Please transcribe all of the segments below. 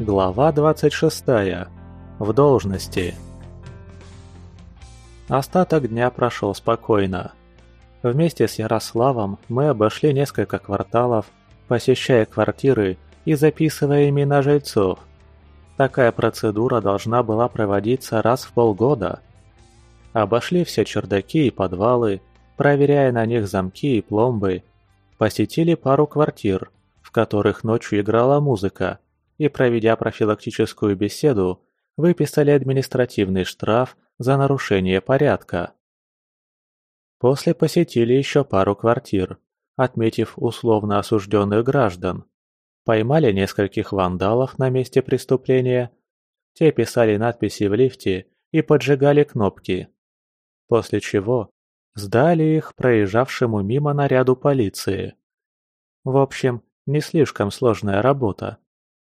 Глава 26. В должности. Остаток дня прошел спокойно. Вместе с Ярославом мы обошли несколько кварталов, посещая квартиры и записывая имена жильцов. Такая процедура должна была проводиться раз в полгода. Обошли все чердаки и подвалы, проверяя на них замки и пломбы. Посетили пару квартир, в которых ночью играла музыка – и проведя профилактическую беседу, выписали административный штраф за нарушение порядка. После посетили еще пару квартир, отметив условно осужденных граждан. Поймали нескольких вандалов на месте преступления. Те писали надписи в лифте и поджигали кнопки. После чего сдали их проезжавшему мимо наряду полиции. В общем, не слишком сложная работа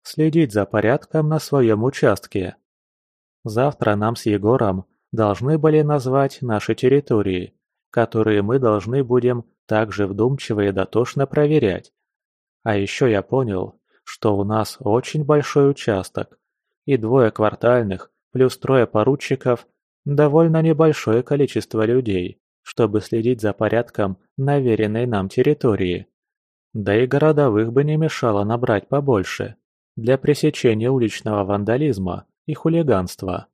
следить за порядком на своем участке. Завтра нам с Егором должны были назвать наши территории, которые мы должны будем также вдумчиво и дотошно проверять. А еще я понял, что у нас очень большой участок, и двое квартальных плюс трое поручиков – довольно небольшое количество людей, чтобы следить за порядком на веренной нам территории. Да и городовых бы не мешало набрать побольше. Для пресечения уличного вандализма и хулиганства.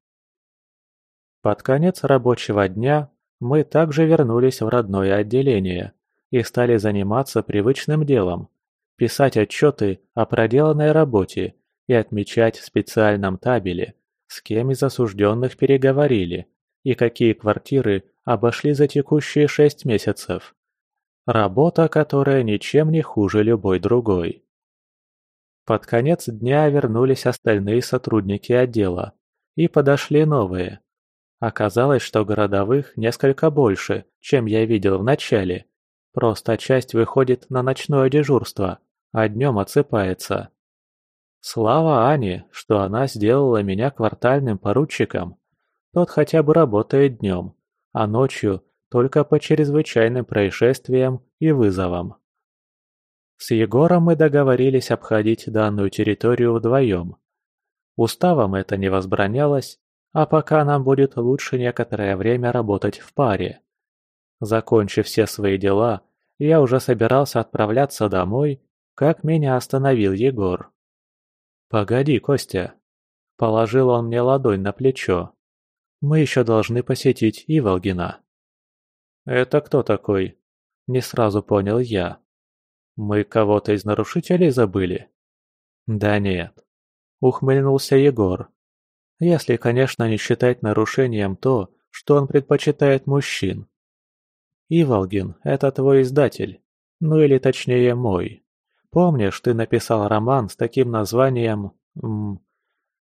Под конец рабочего дня мы также вернулись в родное отделение и стали заниматься привычным делом – писать отчеты о проделанной работе и отмечать в специальном табеле, с кем из осужденных переговорили и какие квартиры обошли за текущие шесть месяцев. Работа, которая ничем не хуже любой другой. Под конец дня вернулись остальные сотрудники отдела и подошли новые. Оказалось, что городовых несколько больше, чем я видел в начале. Просто часть выходит на ночное дежурство, а днем отсыпается. Слава Ане, что она сделала меня квартальным поручиком. Тот хотя бы работает днем, а ночью только по чрезвычайным происшествиям и вызовам. С Егором мы договорились обходить данную территорию вдвоем. Уставом это не возбранялось, а пока нам будет лучше некоторое время работать в паре. Закончив все свои дела, я уже собирался отправляться домой, как меня остановил Егор. «Погоди, Костя!» Положил он мне ладонь на плечо. «Мы еще должны посетить Иволгина». «Это кто такой?» Не сразу понял я. Мы кого-то из нарушителей забыли? Да нет. Ухмыльнулся Егор. Если, конечно, не считать нарушением то, что он предпочитает мужчин. Иволгин, это твой издатель. Ну или точнее мой. Помнишь, ты написал роман с таким названием... М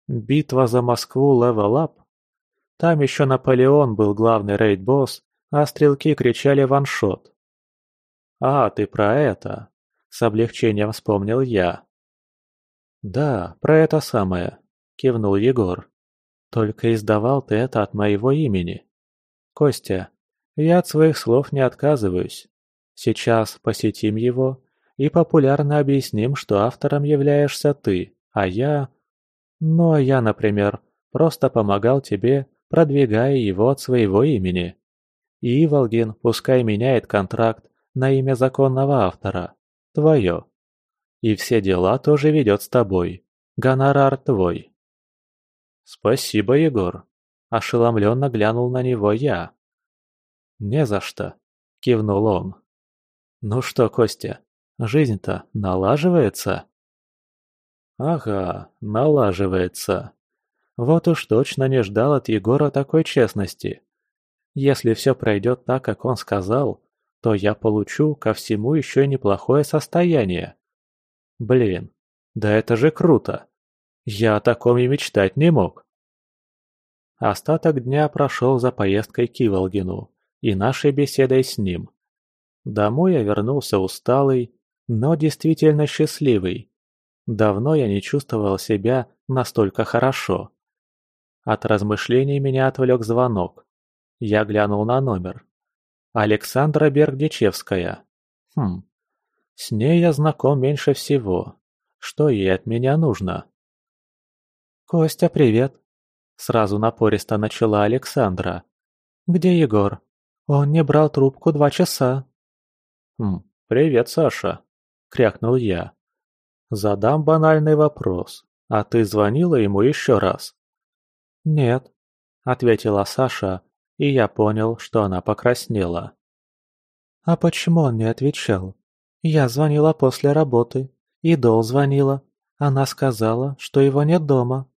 «Битва за Москву Level Up»? Там еще Наполеон был главный рейд-босс, а стрелки кричали «ваншот». «А, ты про это!» С облегчением вспомнил я. «Да, про это самое», — кивнул Егор. «Только издавал ты это от моего имени. Костя, я от своих слов не отказываюсь. Сейчас посетим его и популярно объясним, что автором являешься ты, а я... Ну, а я, например, просто помогал тебе, продвигая его от своего имени. И Иволгин пускай меняет контракт на имя законного автора твое, и все дела тоже ведет с тобой, гонорар твой». «Спасибо, Егор», — ошеломленно глянул на него я. «Не за что», — кивнул он. «Ну что, Костя, жизнь-то налаживается?» «Ага, налаживается. Вот уж точно не ждал от Егора такой честности. Если все пройдет так, как он сказал, то я получу ко всему еще неплохое состояние. Блин, да это же круто. Я о таком и мечтать не мог. Остаток дня прошел за поездкой к Иволгину и нашей беседой с ним. Домой я вернулся усталый, но действительно счастливый. Давно я не чувствовал себя настолько хорошо. От размышлений меня отвлек звонок. Я глянул на номер александра бердичевская хм с ней я знаком меньше всего что ей от меня нужно костя привет сразу напористо начала александра где егор он не брал трубку два часа хм привет саша крякнул я задам банальный вопрос а ты звонила ему еще раз нет ответила саша и я понял, что она покраснела. «А почему он не отвечал? Я звонила после работы. Идол звонила. Она сказала, что его нет дома».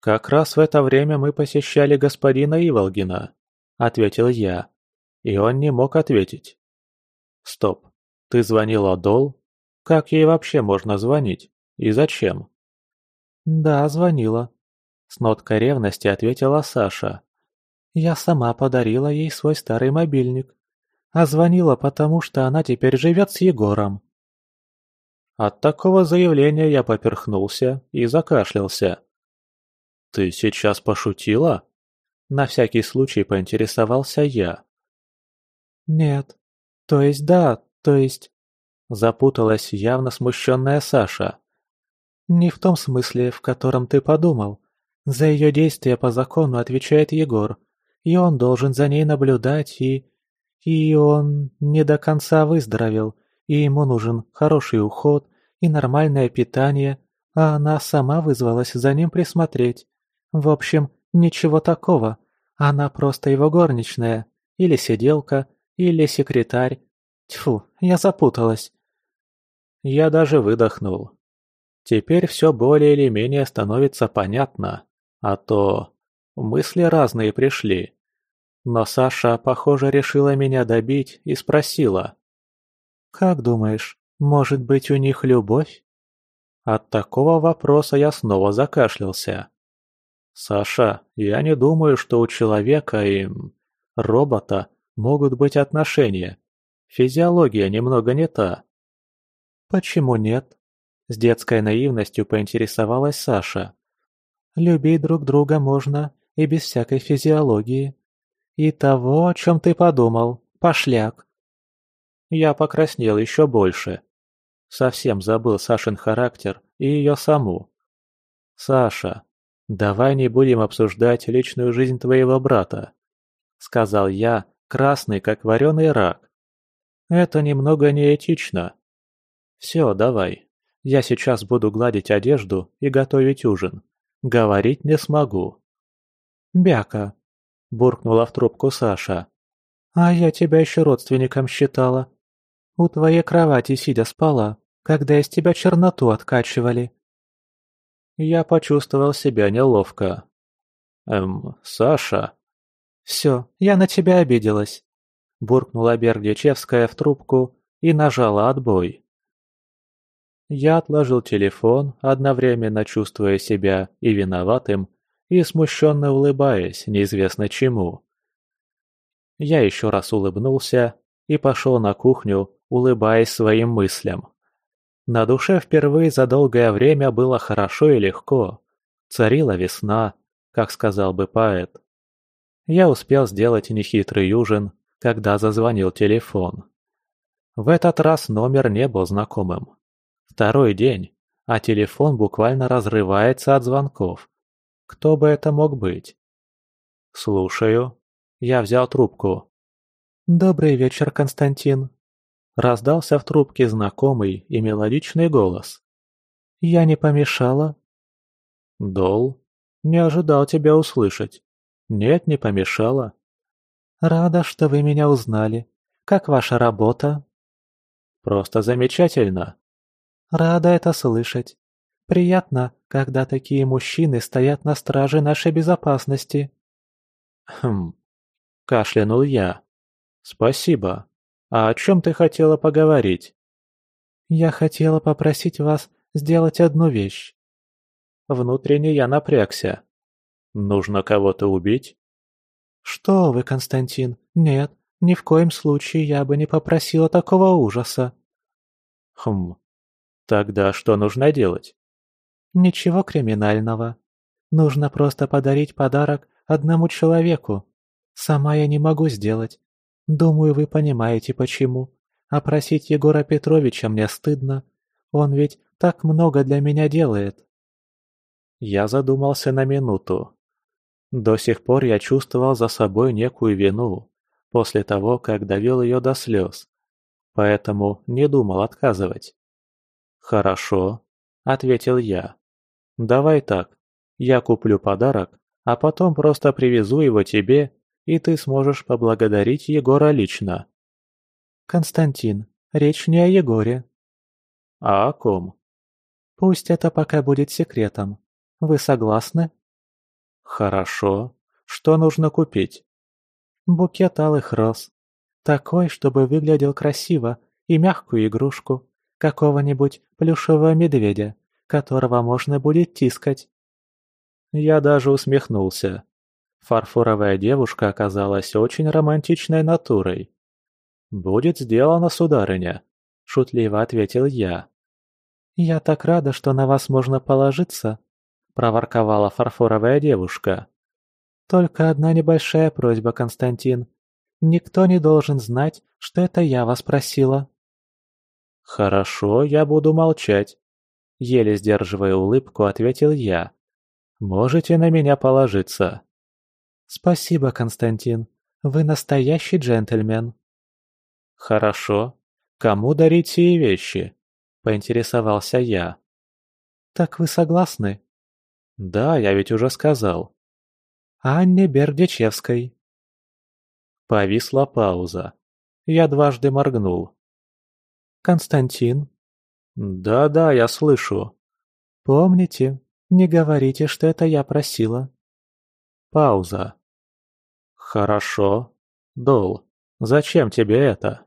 «Как раз в это время мы посещали господина Иволгина», — ответил я. И он не мог ответить. «Стоп. Ты звонила Дол? Как ей вообще можно звонить? И зачем?» «Да, звонила», — с ноткой ревности ответила Саша. Я сама подарила ей свой старый мобильник, а звонила потому, что она теперь живет с Егором. От такого заявления я поперхнулся и закашлялся. «Ты сейчас пошутила?» На всякий случай поинтересовался я. «Нет. То есть да, то есть...» Запуталась явно смущенная Саша. «Не в том смысле, в котором ты подумал. За ее действия по закону отвечает Егор и он должен за ней наблюдать, и... И он не до конца выздоровел, и ему нужен хороший уход и нормальное питание, а она сама вызвалась за ним присмотреть. В общем, ничего такого. Она просто его горничная, или сиделка, или секретарь. Тьфу, я запуталась. Я даже выдохнул. Теперь все более или менее становится понятно, а то мысли разные пришли. Но Саша, похоже, решила меня добить и спросила. «Как думаешь, может быть у них любовь?» От такого вопроса я снова закашлялся. «Саша, я не думаю, что у человека и... робота могут быть отношения. Физиология немного не та». «Почему нет?» С детской наивностью поинтересовалась Саша. «Любить друг друга можно и без всякой физиологии». И того, о чем ты подумал, пошляк. Я покраснел еще больше. Совсем забыл Сашин характер и ее саму. «Саша, давай не будем обсуждать личную жизнь твоего брата», — сказал я, красный, как вареный рак. «Это немного неэтично. Все, давай. Я сейчас буду гладить одежду и готовить ужин. Говорить не смогу». «Бяка, буркнула в трубку Саша. «А я тебя еще родственником считала. У твоей кровати сидя спала, когда из тебя черноту откачивали». Я почувствовал себя неловко. «Эм, Саша...» «Все, я на тебя обиделась», — буркнула Бердичевская в трубку и нажала отбой. Я отложил телефон, одновременно чувствуя себя и виноватым, и смущенно улыбаясь, неизвестно чему. Я еще раз улыбнулся и пошел на кухню, улыбаясь своим мыслям. На душе впервые за долгое время было хорошо и легко. Царила весна, как сказал бы поэт. Я успел сделать нехитрый ужин, когда зазвонил телефон. В этот раз номер не был знакомым. Второй день, а телефон буквально разрывается от звонков. Кто бы это мог быть? Слушаю. Я взял трубку. Добрый вечер, Константин. Раздался в трубке знакомый и мелодичный голос. Я не помешала? Дол, не ожидал тебя услышать. Нет, не помешала. Рада, что вы меня узнали. Как ваша работа? Просто замечательно. Рада это слышать. Приятно, когда такие мужчины стоят на страже нашей безопасности. Хм, кашлянул я. Спасибо. А о чем ты хотела поговорить? Я хотела попросить вас сделать одну вещь. Внутренне я напрягся. Нужно кого-то убить? Что вы, Константин? Нет, ни в коем случае я бы не попросила такого ужаса. Хм. Тогда что нужно делать? Ничего криминального. Нужно просто подарить подарок одному человеку. Сама я не могу сделать. Думаю, вы понимаете, почему. Опросить Егора Петровича мне стыдно. Он ведь так много для меня делает. Я задумался на минуту. До сих пор я чувствовал за собой некую вину, после того, как довел ее до слез. Поэтому не думал отказывать. «Хорошо», — ответил я давай так. Я куплю подарок а потом просто привезу его тебе и ты сможешь поблагодарить егора лично. Константин речь не о егоре. А о ком? Пусть это пока будет секретом. Вы согласны? Хорошо. Что нужно купить? Букет алых роз. Такой чтобы выглядел красиво и мягкую игрушку какого-нибудь плюшевого медведя которого можно будет тискать. Я даже усмехнулся. Фарфоровая девушка оказалась очень романтичной натурой. «Будет сделано, сударыня», — шутливо ответил я. «Я так рада, что на вас можно положиться», — проворковала фарфоровая девушка. «Только одна небольшая просьба, Константин. Никто не должен знать, что это я вас просила». «Хорошо, я буду молчать», еле сдерживая улыбку, ответил я. «Можете на меня положиться». «Спасибо, Константин. Вы настоящий джентльмен». «Хорошо. Кому дарить сие вещи?» – поинтересовался я. «Так вы согласны?» «Да, я ведь уже сказал». «Анне Бердичевской». Повисла пауза. Я дважды моргнул. «Константин, да, да, я слышу. Помните, не говорите, что это я просила. Пауза. Хорошо. Дол, зачем тебе это?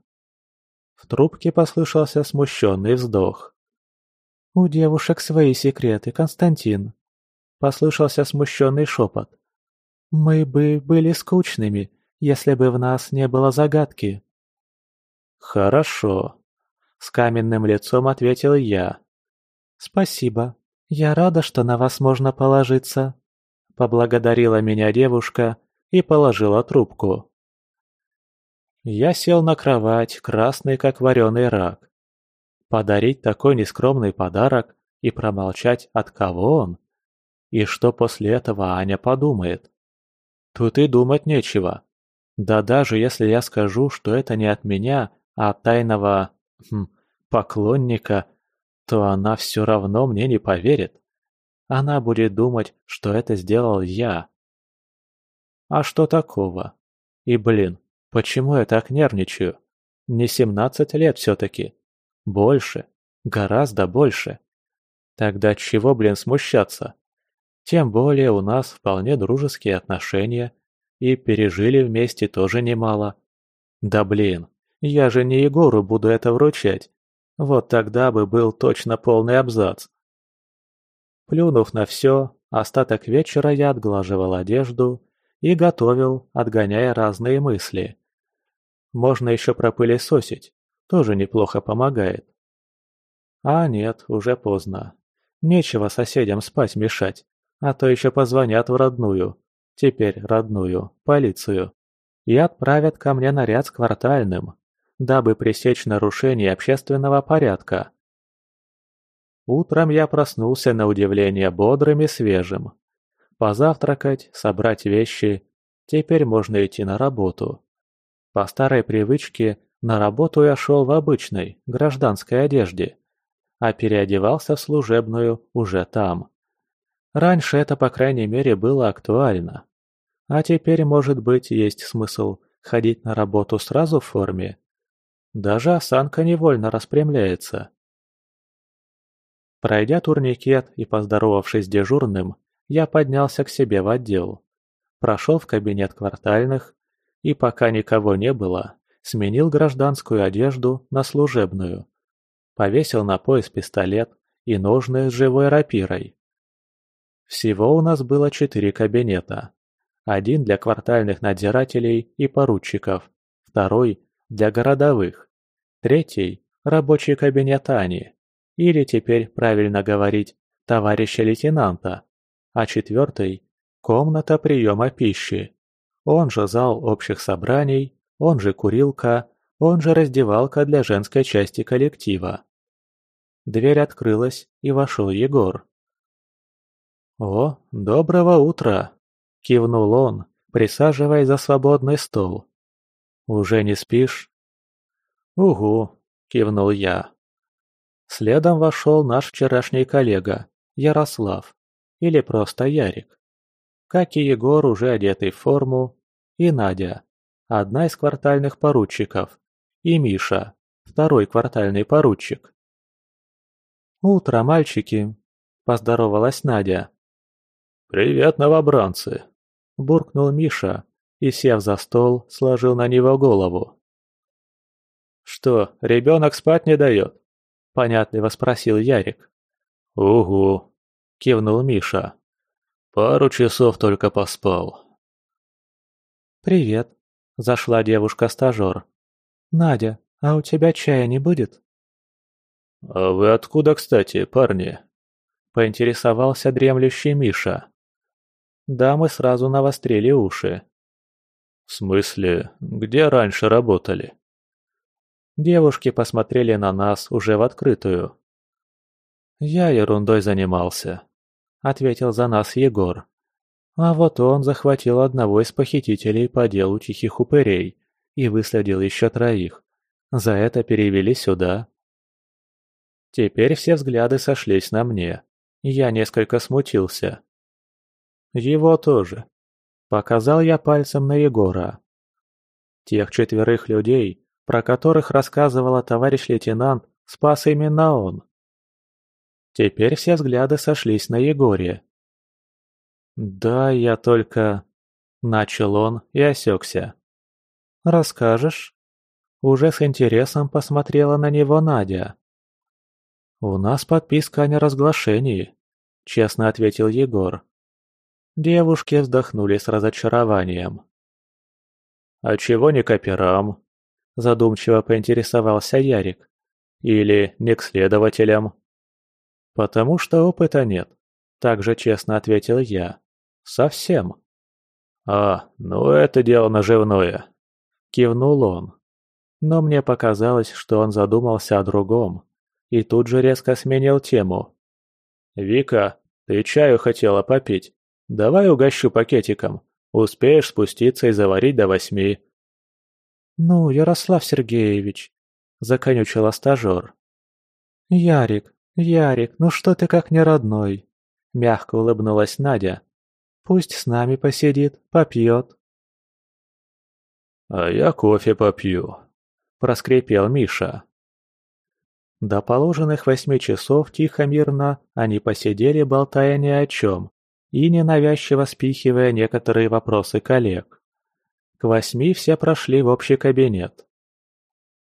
В трубке послышался смущенный вздох. У девушек свои секреты, Константин. Послышался смущенный шепот. Мы бы были скучными, если бы в нас не было загадки. Хорошо с каменным лицом ответил я. «Спасибо. Я рада, что на вас можно положиться», — поблагодарила меня девушка и положила трубку. Я сел на кровать, красный как вареный рак. Подарить такой нескромный подарок и промолчать, от кого он? И что после этого Аня подумает? Тут и думать нечего. Да даже если я скажу, что это не от меня, а от тайного поклонника, то она все равно мне не поверит. Она будет думать, что это сделал я. А что такого? И, блин, почему я так нервничаю? Не 17 лет все-таки. Больше. Гораздо больше. Тогда чего, блин, смущаться? Тем более у нас вполне дружеские отношения, и пережили вместе тоже немало. Да блин, я же не Егору буду это вручать. Вот тогда бы был точно полный абзац. Плюнув на все, остаток вечера я отглаживал одежду и готовил, отгоняя разные мысли. Можно еще пропылесосить, тоже неплохо помогает. А нет, уже поздно. Нечего соседям спать мешать, а то еще позвонят в родную, теперь родную, полицию, и отправят ко мне наряд с квартальным дабы пресечь нарушение общественного порядка. Утром я проснулся на удивление бодрым и свежим. Позавтракать, собрать вещи. Теперь можно идти на работу. По старой привычке на работу я шел в обычной, гражданской одежде, а переодевался в служебную уже там. Раньше это, по крайней мере, было актуально. А теперь, может быть, есть смысл ходить на работу сразу в форме, даже осанка невольно распрямляется. Пройдя турникет и поздоровавшись с дежурным, я поднялся к себе в отдел. Прошел в кабинет квартальных и, пока никого не было, сменил гражданскую одежду на служебную. Повесил на пояс пистолет и ножны с живой рапирой. Всего у нас было четыре кабинета. Один для квартальных надзирателей и поручиков, второй для городовых. Третий – рабочий кабинет Ани. Или теперь правильно говорить «товарища лейтенанта». А четвертый – комната приема пищи. Он же зал общих собраний, он же курилка, он же раздевалка для женской части коллектива. Дверь открылась, и вошел Егор. «О, доброго утра!» – кивнул он, присаживаясь за свободный стол. Уже не спишь? Угу, кивнул я. Следом вошел наш вчерашний коллега, Ярослав, или просто Ярик. Как и Егор, уже одетый в форму, и Надя, одна из квартальных поручиков, и Миша, второй квартальный поручик. «Утро, мальчики!» – поздоровалась Надя. «Привет, новобранцы!» – буркнул Миша, и сев за стол сложил на него голову. «Что, ребенок спать не дает?» – понятливо спросил Ярик. «Угу», – кивнул Миша. «Пару часов только поспал». «Привет», – зашла девушка-стажер. «Надя, а у тебя чая не будет?» «А вы откуда, кстати, парни?» – поинтересовался дремлющий Миша. Да мы сразу навострили уши смысле? Где раньше работали? Девушки посмотрели на нас уже в открытую. Я ерундой занимался ответил за нас егор. А вот он захватил одного из похитителей по делу тихих упырей и выследил еще троих. За это перевели сюда. Теперь все взгляды сошлись на мне. Я несколько смутился. Его тоже. Показал я пальцем на Егора. Тех четверых людей, про которых рассказывала товарищ лейтенант, спас именно он. Теперь все взгляды сошлись на Егоре. «Да, я только...» — начал он и осекся. «Расскажешь?» Уже с интересом посмотрела на него Надя. «У нас подписка о неразглашении», — честно ответил Егор девушки, вздохнули с разочарованием. «А чего не каперам?» – задумчиво поинтересовался Ярик. «Или не к следователям?» «Потому что опыта нет», – также честно ответил я. «Совсем». «А, ну это дело наживное», – кивнул он. Но мне показалось, что он задумался о другом, и тут же резко сменил тему. «Вика, ты чаю хотела попить?» давай угощу пакетиком. Успеешь спуститься и заварить до восьми». «Ну, Ярослав Сергеевич», — законючила стажер. «Ярик, Ярик, ну что ты как не родной?» — мягко улыбнулась Надя. «Пусть с нами посидит, попьет». «А я кофе попью», — проскрипел Миша. До положенных восьми часов тихо-мирно они посидели, болтая ни о чем, и ненавязчиво спихивая некоторые вопросы коллег. К восьми все прошли в общий кабинет.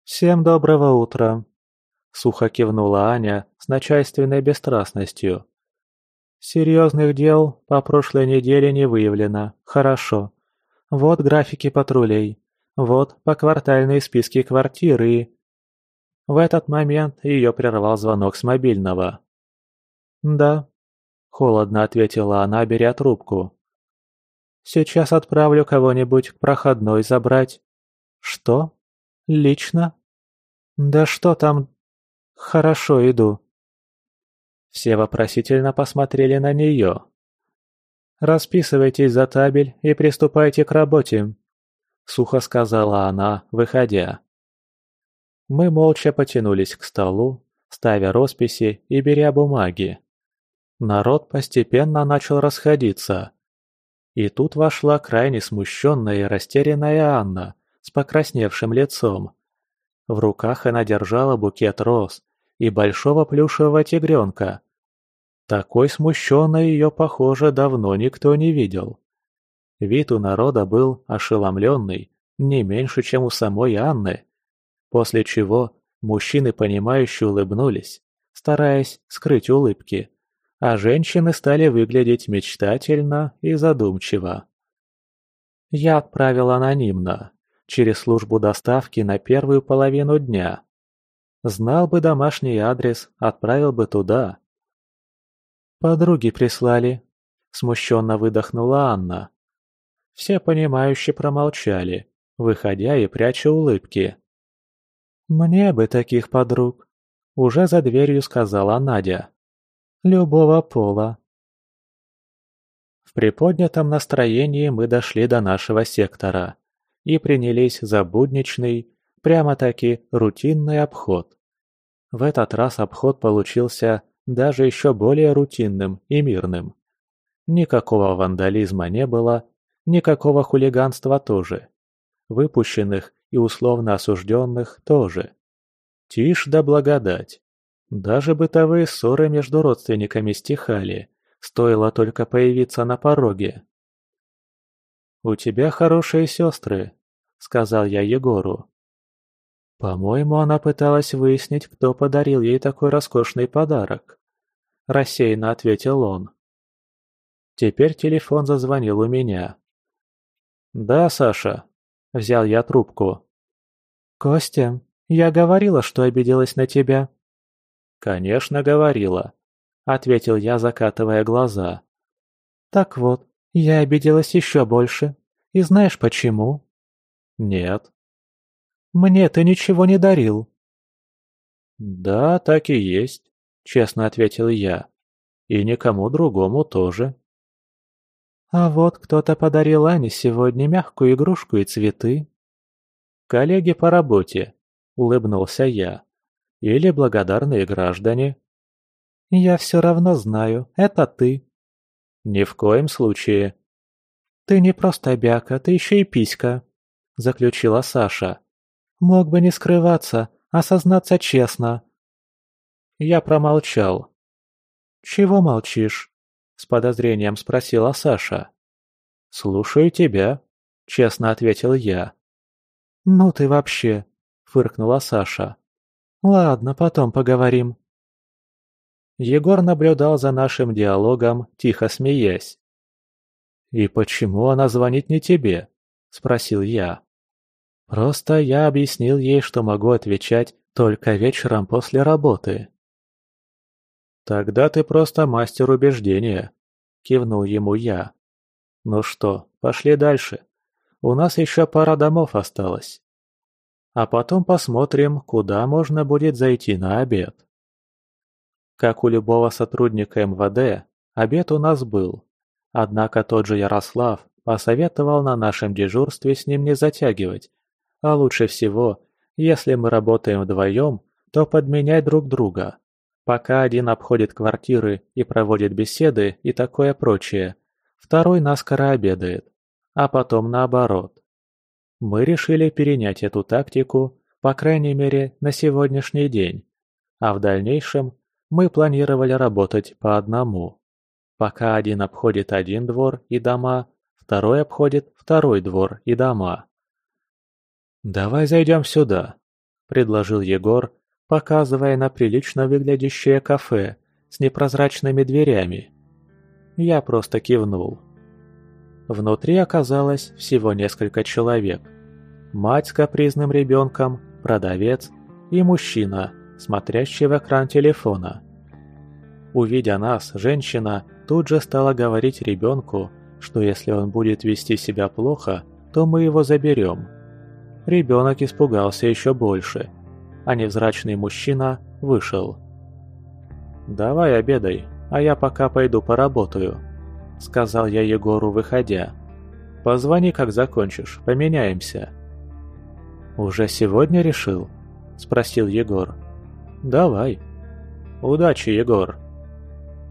«Всем доброго утра!» — сухо кивнула Аня с начальственной бесстрастностью. «Серьезных дел по прошлой неделе не выявлено. Хорошо. Вот графики патрулей. Вот поквартальные списки квартир и...» В этот момент ее прервал звонок с мобильного. «Да, Холодно, ответила она, беря трубку. «Сейчас отправлю кого-нибудь к проходной забрать». «Что? Лично?» «Да что там? Хорошо иду». Все вопросительно посмотрели на нее. «Расписывайтесь за табель и приступайте к работе», — сухо сказала она, выходя. Мы молча потянулись к столу, ставя росписи и беря бумаги. Народ постепенно начал расходиться. И тут вошла крайне смущенная и растерянная Анна с покрасневшим лицом. В руках она держала букет роз и большого плюшевого тигренка. Такой смущенной ее, похоже, давно никто не видел. Вид у народа был ошеломленный, не меньше, чем у самой Анны. После чего мужчины, понимающе улыбнулись, стараясь скрыть улыбки – а женщины стали выглядеть мечтательно и задумчиво. Я отправила анонимно, через службу доставки на первую половину дня. Знал бы домашний адрес, отправил бы туда. Подруги прислали. Смущенно выдохнула Анна. Все понимающие промолчали, выходя и пряча улыбки. «Мне бы таких подруг», — уже за дверью сказала Надя. Любого пола. В приподнятом настроении мы дошли до нашего сектора и принялись за будничный, прямо-таки рутинный обход. В этот раз обход получился даже еще более рутинным и мирным. Никакого вандализма не было, никакого хулиганства тоже. Выпущенных и условно осужденных тоже. Тишь да благодать. Даже бытовые ссоры между родственниками стихали, стоило только появиться на пороге. «У тебя хорошие сестры», — сказал я Егору. По-моему, она пыталась выяснить, кто подарил ей такой роскошный подарок. Рассеянно ответил он. Теперь телефон зазвонил у меня. «Да, Саша», — взял я трубку. «Костя, я говорила, что обиделась на тебя», Конечно, говорила. Ответил я, закатывая глаза. Так вот, я обиделась еще больше. И знаешь почему? Нет. Мне ты ничего не дарил. Да, так и есть, честно ответил я. И никому другому тоже. А вот кто-то подарил Ане сегодня мягкую игрушку и цветы. Коллеги по работе, улыбнулся я. Или благодарные граждане?» «Я все равно знаю, это ты». «Ни в коем случае». «Ты не просто бяка, ты еще и писька», — заключила Саша. «Мог бы не скрываться, а сознаться честно». Я промолчал. «Чего молчишь?» — с подозрением спросила Саша. «Слушаю тебя», — честно ответил я. «Ну ты вообще», — фыркнула Саша. Ладно, потом поговорим. Егор наблюдал за нашим диалогом, тихо смеясь. «И почему она звонит не тебе?» – спросил я. «Просто я объяснил ей, что могу отвечать только вечером после работы». «Тогда ты просто мастер убеждения», – кивнул ему я. «Ну что, пошли дальше. У нас еще пара домов осталось» а потом посмотрим, куда можно будет зайти на обед. Как у любого сотрудника МВД, обед у нас был. Однако тот же Ярослав посоветовал на нашем дежурстве с ним не затягивать. А лучше всего, если мы работаем вдвоем, то подменять друг друга. Пока один обходит квартиры и проводит беседы и такое прочее, второй наскоро обедает, а потом наоборот. Мы решили перенять эту тактику, по крайней мере, на сегодняшний день, а в дальнейшем мы планировали работать по одному. Пока один обходит один двор и дома, второй обходит второй двор и дома. «Давай зайдем сюда», – предложил Егор, показывая на прилично выглядящее кафе с непрозрачными дверями. Я просто кивнул. Внутри оказалось всего несколько человек. Мать с капризным ребенком, продавец и мужчина, смотрящий в экран телефона. Увидя нас, женщина тут же стала говорить ребенку, что если он будет вести себя плохо, то мы его заберем. Ребенок испугался еще больше, а невзрачный мужчина вышел. «Давай обедай, а я пока пойду поработаю», сказал я Егору, выходя. «Позвони, как закончишь, поменяемся». «Уже сегодня решил?» – спросил Егор. «Давай». «Удачи, Егор».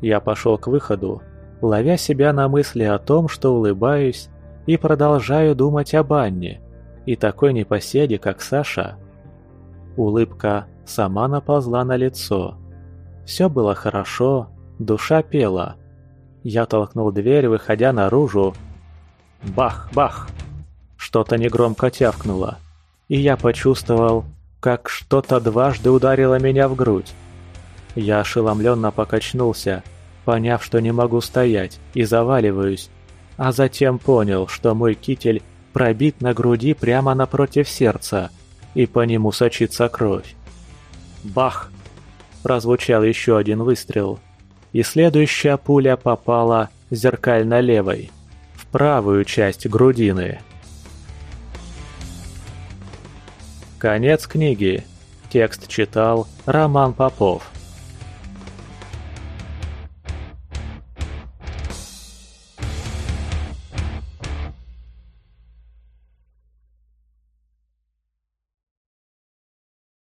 Я пошел к выходу, ловя себя на мысли о том, что улыбаюсь и продолжаю думать об Анне и такой непоседе, как Саша. Улыбка сама наползла на лицо. Все было хорошо, душа пела – я толкнул дверь, выходя наружу. Бах-бах! Что-то негромко тявкнуло. И я почувствовал, как что-то дважды ударило меня в грудь. Я ошеломленно покачнулся, поняв, что не могу стоять и заваливаюсь, а затем понял, что мой китель пробит на груди прямо напротив сердца, и по нему сочится кровь. Бах! Прозвучал еще один выстрел – и следующая пуля попала зеркально левой, в правую часть грудины. Конец книги. Текст читал Роман Попов.